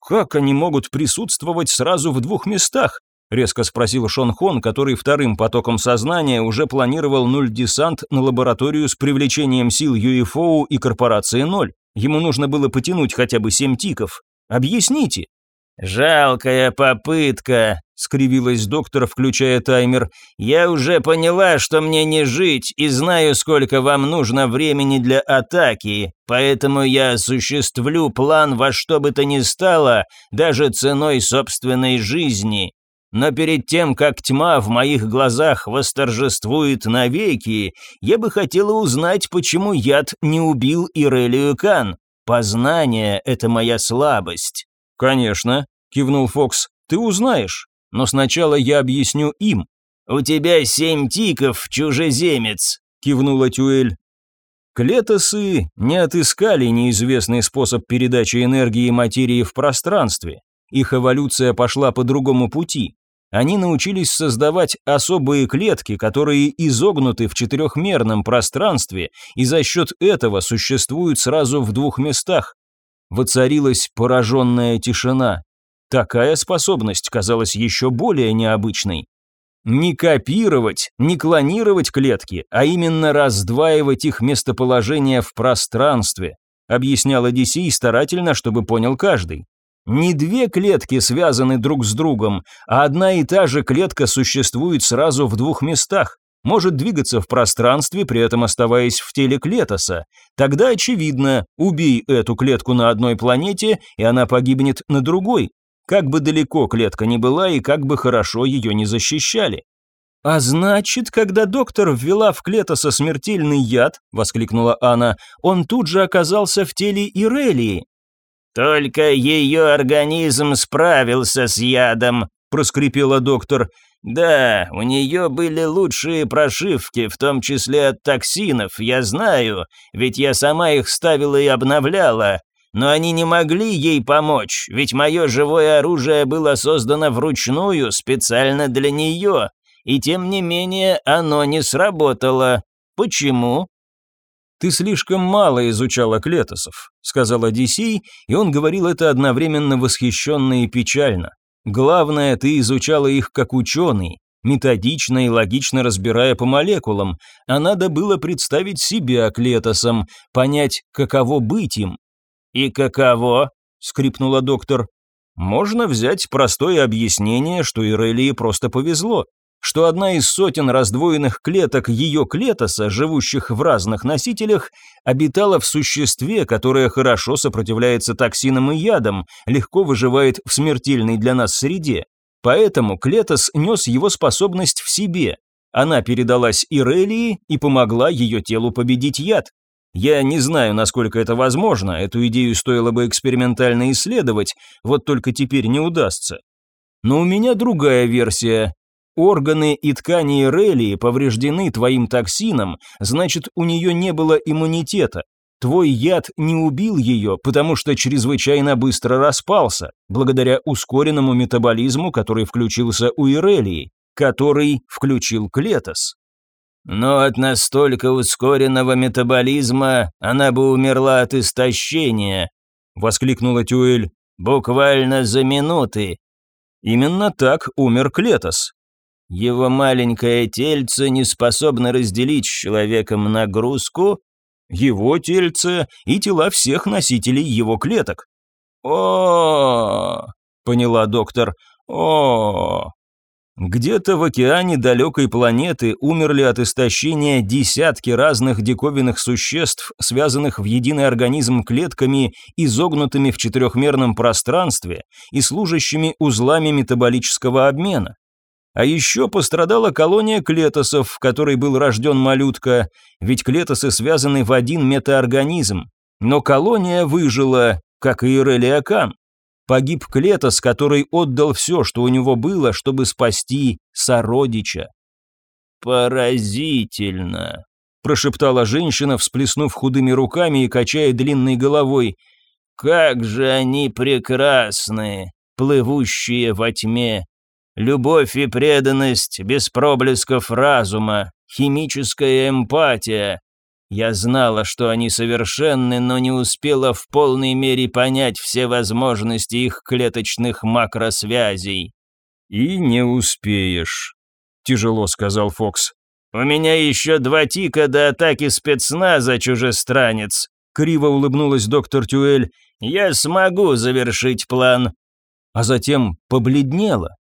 Как они могут присутствовать сразу в двух местах?» — резко спросил Шон Хон, который вторым потоком сознания уже планировал нуль-десант на лабораторию с привлечением сил UFO и корпорации ноль. Ему нужно было потянуть хотя бы семь тиков. Объясните. «Жалкая попытка», — скривилась доктор, включая таймер. «Я уже поняла, что мне не жить, и знаю, сколько вам нужно времени для атаки, поэтому я осуществлю план во что бы то ни стало, даже ценой собственной жизни. Но перед тем, как тьма в моих глазах восторжествует навеки, я бы хотела узнать, почему яд не убил Ирелию Кан. Познание — это моя слабость». «Конечно», — кивнул Фокс, — «ты узнаешь, но сначала я объясню им». «У тебя семь тиков, чужеземец», — кивнула Тюэль. Клетосы не отыскали неизвестный способ передачи энергии материи в пространстве. Их эволюция пошла по другому пути. Они научились создавать особые клетки, которые изогнуты в четырехмерном пространстве и за счет этого существуют сразу в двух местах. Воцарилась пораженная тишина. Такая способность казалась еще более необычной. Не копировать, не клонировать клетки, а именно раздваивать их местоположение в пространстве, объяснял Одиссей старательно, чтобы понял каждый. Не две клетки связаны друг с другом, а одна и та же клетка существует сразу в двух местах может двигаться в пространстве, при этом оставаясь в теле клетоса. Тогда очевидно, убей эту клетку на одной планете, и она погибнет на другой. Как бы далеко клетка ни была и как бы хорошо ее не защищали. «А значит, когда доктор ввела в клетоса смертельный яд», — воскликнула Анна, — «он тут же оказался в теле Ирелии». «Только ее организм справился с ядом», — проскрипела доктор. «Да, у нее были лучшие прошивки, в том числе от токсинов, я знаю, ведь я сама их ставила и обновляла. Но они не могли ей помочь, ведь мое живое оружие было создано вручную, специально для нее, и тем не менее оно не сработало. Почему?» «Ты слишком мало изучала клетосов», — сказал Одиссей, и он говорил это одновременно восхищенно и печально. Главное, ты изучала их как ученый, методично и логично разбирая по молекулам, а надо было представить себя клетосом, понять, каково быть им. «И каково?» — скрипнула доктор. «Можно взять простое объяснение, что Ирелии просто повезло что одна из сотен раздвоенных клеток ее клетоса, живущих в разных носителях, обитала в существе, которое хорошо сопротивляется токсинам и ядам, легко выживает в смертельной для нас среде. Поэтому клетос нес его способность в себе. Она передалась Ирелии и помогла ее телу победить яд. Я не знаю, насколько это возможно, эту идею стоило бы экспериментально исследовать, вот только теперь не удастся. Но у меня другая версия, Органы и ткани Релии повреждены твоим токсином, значит, у нее не было иммунитета. Твой яд не убил ее, потому что чрезвычайно быстро распался, благодаря ускоренному метаболизму, который включился у Ирелии, который включил Клетос. Но от настолько ускоренного метаболизма она бы умерла от истощения, воскликнула Тюэль. Буквально за минуты. Именно так умер Клетос. Его маленькое тельце не способно разделить с человеком нагрузку, его тельце и тела всех носителей его клеток. О, -о, поняла доктор. -о где-то в океане далекой планеты умерли от истощения десятки разных диковинных существ, связанных в единый организм клетками, изогнутыми в четырехмерном пространстве и служащими узлами метаболического обмена. А еще пострадала колония клетосов, в которой был рожден малютка, ведь клетосы связаны в один метаорганизм. Но колония выжила, как и Ирелия Кан. Погиб Клетос, который отдал все, что у него было, чтобы спасти сородича. «Поразительно», – прошептала женщина, всплеснув худыми руками и качая длинной головой. «Как же они прекрасны, плывущие во тьме! Любовь и преданность без проблесков разума, химическая эмпатия, я знала, что они совершенны, но не успела в полной мере понять все возможности их клеточных макросвязей. «И не успеешь», — тяжело сказал Фокс. «У меня еще два тика до атаки спецназа, чужестранец», — криво улыбнулась доктор Тюэль. «Я смогу завершить план». А затем побледнела.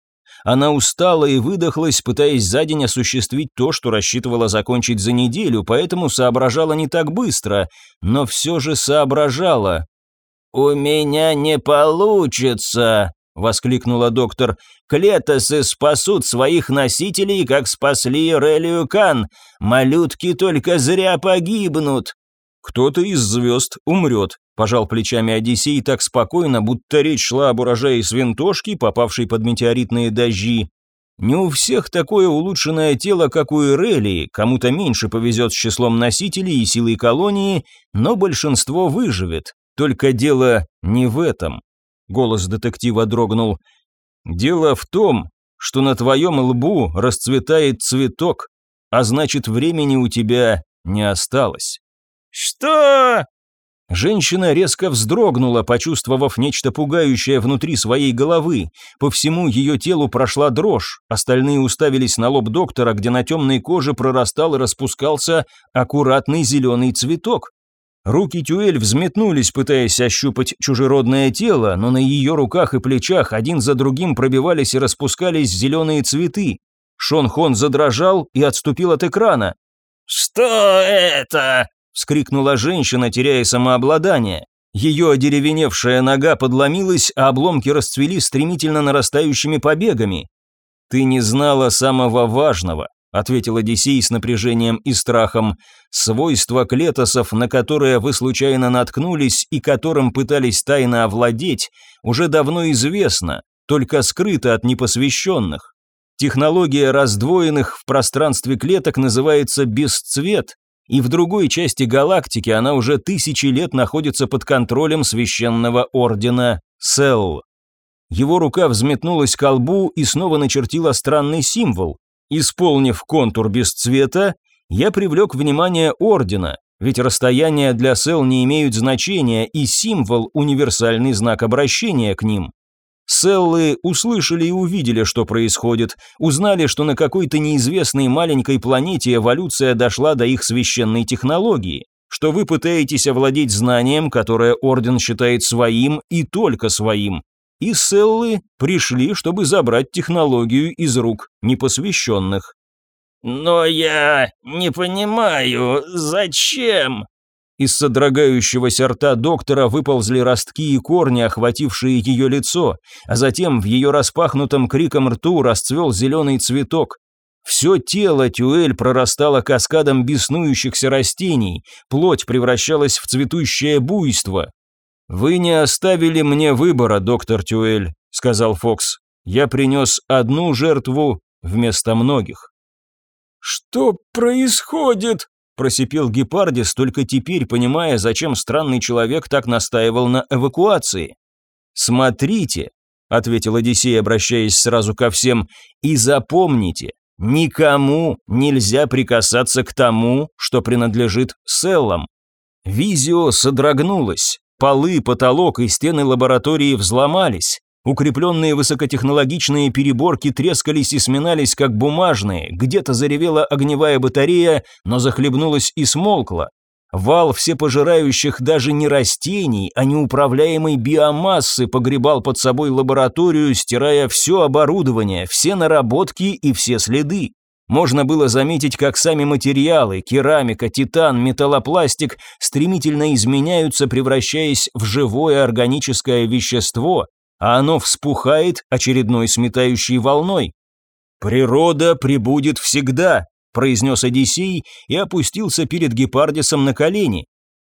Она устала и выдохлась, пытаясь за день осуществить то, что рассчитывала закончить за неделю, поэтому соображала не так быстро, но все же соображала. «У меня не получится!» — воскликнула доктор. «Клетосы спасут своих носителей, как спасли Релию Кан. Малютки только зря погибнут». «Кто-то из звезд умрет», Пожал плечами Одиссей так спокойно, будто речь шла об урожае свинтошки, попавшей под метеоритные дожди. Не у всех такое улучшенное тело, как у Ирелии, кому-то меньше повезет с числом носителей и силой колонии, но большинство выживет. Только дело не в этом. Голос детектива дрогнул. Дело в том, что на твоем лбу расцветает цветок, а значит времени у тебя не осталось. «Что?» Женщина резко вздрогнула, почувствовав нечто пугающее внутри своей головы. По всему ее телу прошла дрожь. Остальные уставились на лоб доктора, где на темной коже прорастал и распускался аккуратный зеленый цветок. Руки Тюэль взметнулись, пытаясь ощупать чужеродное тело, но на ее руках и плечах один за другим пробивались и распускались зеленые цветы. Шон Хон задрожал и отступил от экрана. «Что это?» Вскрикнула женщина, теряя самообладание. Ее одеревеневшая нога подломилась, а обломки расцвели стремительно нарастающими побегами. «Ты не знала самого важного», — ответил Одиссей с напряжением и страхом. «Свойства клетосов, на которые вы случайно наткнулись и которым пытались тайно овладеть, уже давно известно, только скрыто от непосвященных. Технология раздвоенных в пространстве клеток называется бесцвет, и в другой части галактики она уже тысячи лет находится под контролем священного ордена Сел. Его рука взметнулась к лбу и снова начертила странный символ. Исполнив контур без цвета, я привлек внимание ордена, ведь расстояния для Сел не имеют значения, и символ – универсальный знак обращения к ним. Селлы услышали и увидели, что происходит, узнали, что на какой-то неизвестной маленькой планете эволюция дошла до их священной технологии, что вы пытаетесь овладеть знанием, которое Орден считает своим и только своим. И Селлы пришли, чтобы забрать технологию из рук непосвященных. «Но я не понимаю, зачем?» Из содрогающегося рта доктора выползли ростки и корни, охватившие ее лицо, а затем в ее распахнутом криком рту расцвел зеленый цветок. Все тело Тюэль прорастало каскадом беснующихся растений, плоть превращалась в цветущее буйство. «Вы не оставили мне выбора, доктор Тюэль», — сказал Фокс. «Я принес одну жертву вместо многих». «Что происходит?» Просипел Гепардис, только теперь понимая, зачем странный человек так настаивал на эвакуации. «Смотрите», — ответил Одиссей, обращаясь сразу ко всем, — «и запомните, Никому нельзя прикасаться к тому, что принадлежит селлам. Визио содрогнулась. Полы, потолок и стены лаборатории взломались. Укрепленные высокотехнологичные переборки трескались и сминались, как бумажные, где-то заревела огневая батарея, но захлебнулась и смолкла. Вал всепожирающих даже не растений, а неуправляемой биомассы погребал под собой лабораторию, стирая все оборудование, все наработки и все следы. Можно было заметить, как сами материалы, керамика, титан, металлопластик стремительно изменяются, превращаясь в живое органическое вещество, а оно вспухает очередной сметающей волной. «Природа прибудет всегда», произнес Одиссей и опустился перед Гепардисом на колени.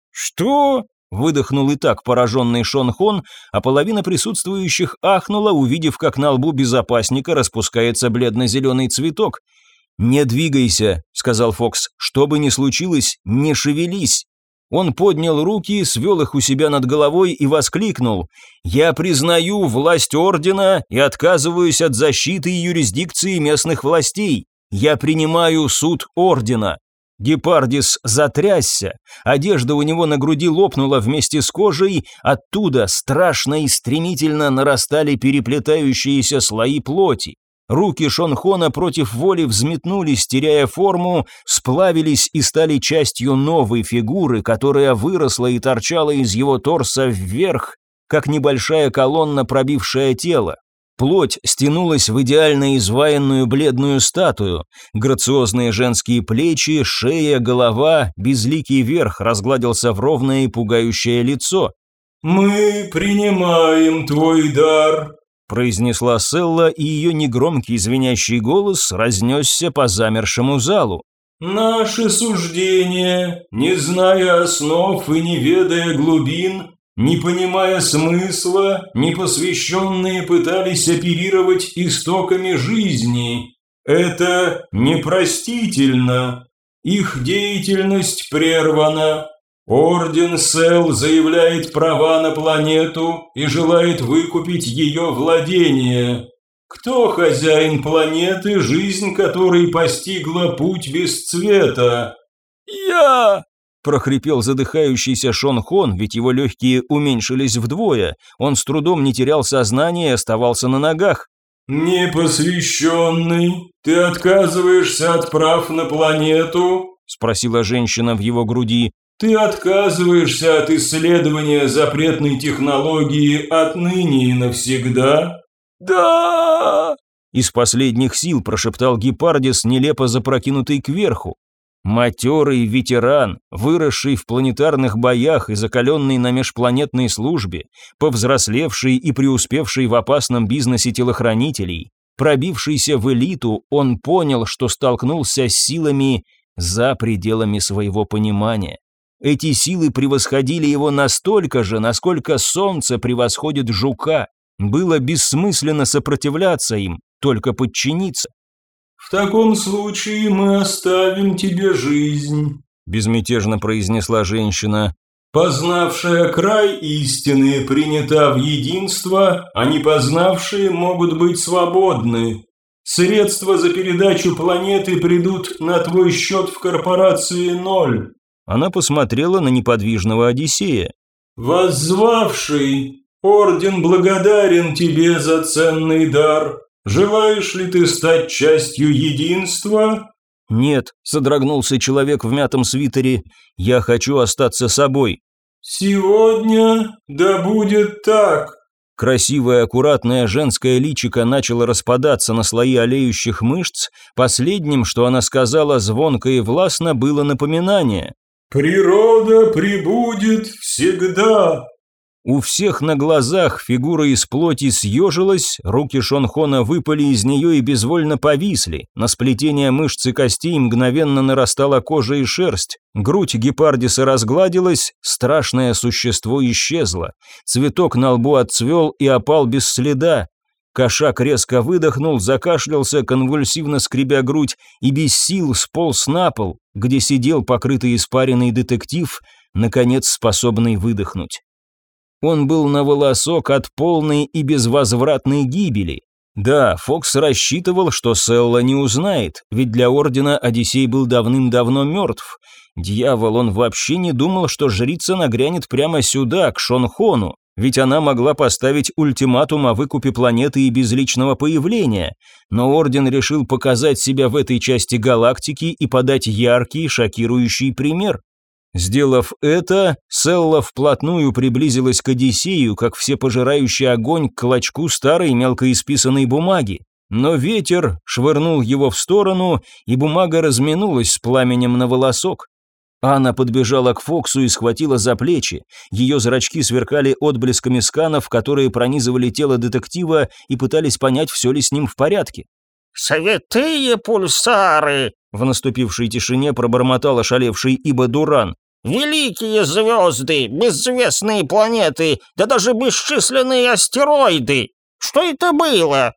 «Что?» – выдохнул и так пораженный Шон Хон, а половина присутствующих ахнула, увидев, как на лбу безопасника распускается бледно-зеленый цветок. «Не двигайся», – сказал Фокс, – «что бы ни случилось, не шевелись». Он поднял руки, свел их у себя над головой и воскликнул «Я признаю власть Ордена и отказываюсь от защиты и юрисдикции местных властей. Я принимаю суд ордена. Гепардис затрясся, одежда у него на груди лопнула вместе с кожей, оттуда страшно и стремительно нарастали переплетающиеся слои плоти. Руки Шонхона против воли взметнулись, теряя форму, сплавились и стали частью новой фигуры, которая выросла и торчала из его торса вверх, как небольшая колонна, пробившая тело. Плоть стянулась в идеально изваянную бледную статую. Грациозные женские плечи, шея, голова, безликий верх разгладился в ровное и пугающее лицо. «Мы принимаем твой дар», произнесла Селла, и ее негромкий звенящий голос разнесся по замершему залу. «Наши суждения, не зная основ и не ведая глубин, не понимая смысла, непосвященные пытались оперировать истоками жизни. Это непростительно. Их деятельность прервана. Орден Сел заявляет права на планету и желает выкупить ее владение. Кто хозяин планеты, жизнь которой постигла путь без цвета? «Я!» прохрипел задыхающийся Шон Хон, ведь его легкие уменьшились вдвое. Он с трудом не терял сознание и оставался на ногах. «Непосвященный, ты отказываешься от прав на планету?» – спросила женщина в его груди. «Ты отказываешься от исследования запретной технологии отныне и навсегда?» «Да!» Из последних сил прошептал Гепардис, нелепо запрокинутый кверху. Матерый ветеран, выросший в планетарных боях и закаленный на межпланетной службе, повзрослевший и преуспевший в опасном бизнесе телохранителей, пробившийся в элиту, он понял, что столкнулся с силами за пределами своего понимания. Эти силы превосходили его настолько же, насколько солнце превосходит жука. Было бессмысленно сопротивляться им, только подчиниться. «В таком случае мы оставим тебе жизнь», – безмятежно произнесла женщина. «Познавшая край истины принята в единство, а не познавшие могут быть свободны. Средства за передачу планеты придут на твой счет в корпорации ноль». Она посмотрела на неподвижного Одиссея. «Воззвавший, орден благодарен тебе за ценный дар. Желаешь ли ты стать частью единства?» «Нет», – содрогнулся человек в мятом свитере, – «я хочу остаться собой». «Сегодня да будет так», Красивое, аккуратное женское личико начало распадаться на слои олеющих мышц. Последним, что она сказала звонко и властно, было напоминание. «Природа прибудет всегда». У всех на глазах фигура из плоти съежилась, руки Шонхона выпали из нее и безвольно повисли. На сплетение мышц и костей мгновенно нарастала кожа и шерсть. Грудь гепардиса разгладилась, страшное существо исчезло. Цветок на лбу отцвел и опал без следа. Кошак резко выдохнул, закашлялся, конвульсивно скребя грудь, и без сил сполз на пол, где сидел покрытый испаренный детектив, наконец способный выдохнуть. Он был на волосок от полной и безвозвратной гибели. Да, Фокс рассчитывал, что Селла не узнает, ведь для Ордена Одиссей был давным-давно мертв. Дьявол, он вообще не думал, что жрица нагрянет прямо сюда, к Шонхону, ведь она могла поставить ультиматум о выкупе планеты и без личного появления. Но Орден решил показать себя в этой части галактики и подать яркий, шокирующий пример. Сделав это, Селла вплотную приблизилась к Одиссею, как всепожирающий огонь к клочку старой мелко исписанной бумаги. Но ветер швырнул его в сторону, и бумага разминулась с пламенем на волосок. Анна подбежала к Фоксу и схватила за плечи. Ее зрачки сверкали отблесками сканов, которые пронизывали тело детектива и пытались понять, все ли с ним в порядке. «Святые пульсары!» В наступившей тишине пробормотал ошалевший Ибо Дуран. Великие звезды, безвестные планеты, да даже бесчисленные астероиды! Что это было?»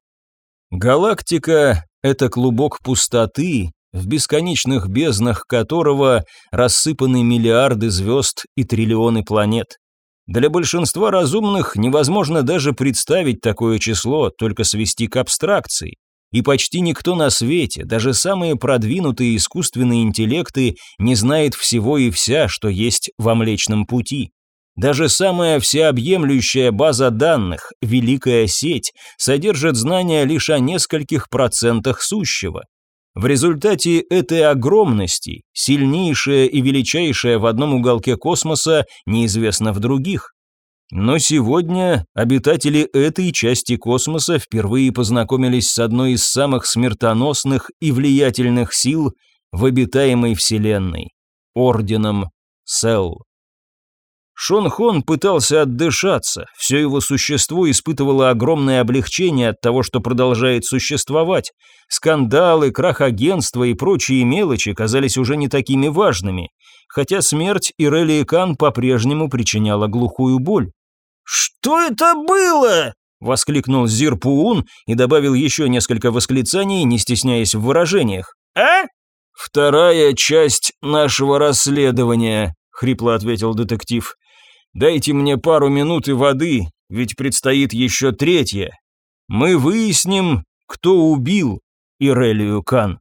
Галактика — это клубок пустоты, в бесконечных безднах которого рассыпаны миллиарды звезд и триллионы планет. Для большинства разумных невозможно даже представить такое число, только свести к абстракции и почти никто на свете, даже самые продвинутые искусственные интеллекты, не знает всего и вся, что есть во Млечном Пути. Даже самая всеобъемлющая база данных, Великая сеть, содержит знания лишь о нескольких процентах сущего. В результате этой огромности, сильнейшая и величайшая в одном уголке космоса, неизвестна в других. Но сегодня обитатели этой части космоса впервые познакомились с одной из самых смертоносных и влиятельных сил в обитаемой Вселенной – Орденом Сел. Шон Хон пытался отдышаться, все его существо испытывало огромное облегчение от того, что продолжает существовать. Скандалы, крах агентства и прочие мелочи казались уже не такими важными, хотя смерть Ирели Кан по-прежнему причиняла глухую боль. «Что это было?» — воскликнул Зирпуун и добавил еще несколько восклицаний, не стесняясь в выражениях. «А?» «Вторая часть нашего расследования», — хрипло ответил детектив. «Дайте мне пару минут и воды, ведь предстоит еще третья. Мы выясним, кто убил Ирелию Кан».